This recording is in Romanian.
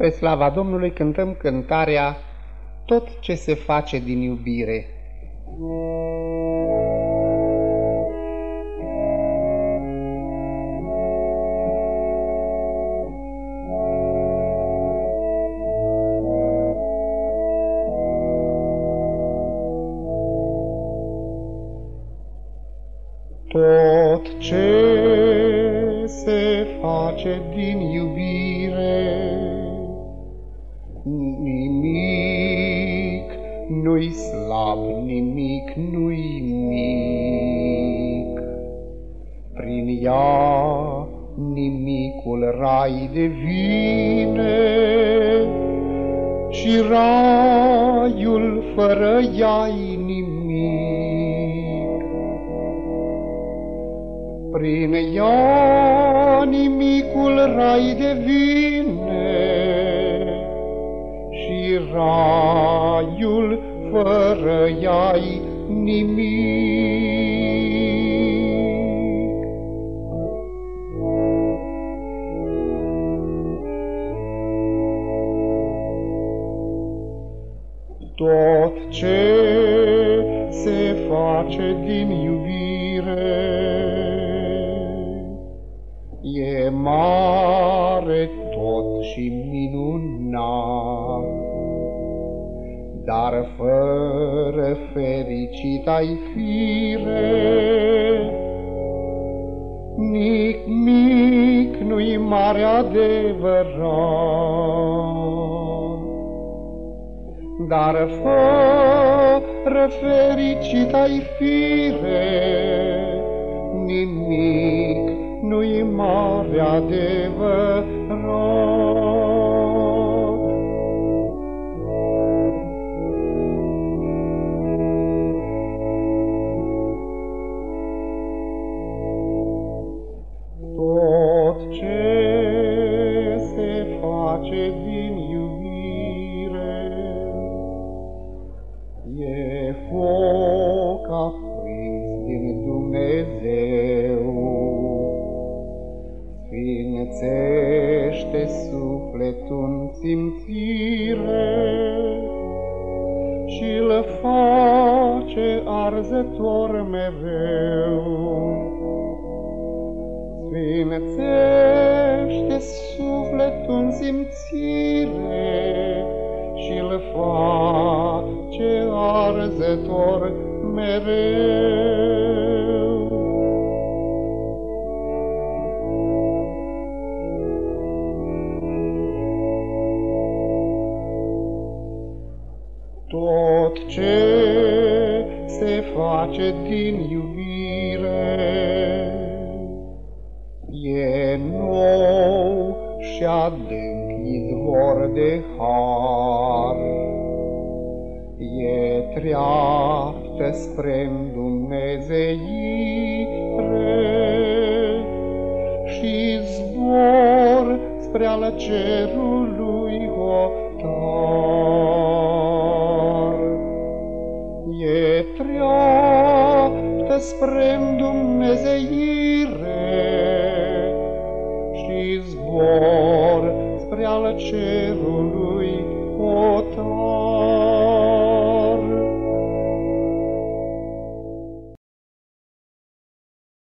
Pe slava Domnului cântăm cântarea Tot ce se face din iubire. Tot ce se face din iubire nu-i slab, nimic nu-i mic. Prin ea nimicul rai devine și raiul fără ea nimic. Prin ea nimicul rai devine raiul fără ea nimic. Tot ce se face din iubire e mare tot și minunat dar fără fericit ai fire. Nic mic nu-i mare adevărat, dar fără fericit ai fire. Nimic nu-i mare adevărat. E foc aprins din Dumnezeu, Sfințește sufletul în simțire și îl face arzător mereu. Sfințește sufletul în simțire și îl face arzător mereu. Tot ce se face din iubire E nou și adânc izvor de har, E treaptă spre Dumnezeire Și zbor spre al cerului otar. E treaptă spre Dumnezeire zbor spre al cer.